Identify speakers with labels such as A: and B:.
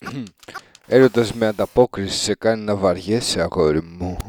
A: Έρωτας με ανταπόκριση σε κάνει να βαριέσαι, αγόρι μου.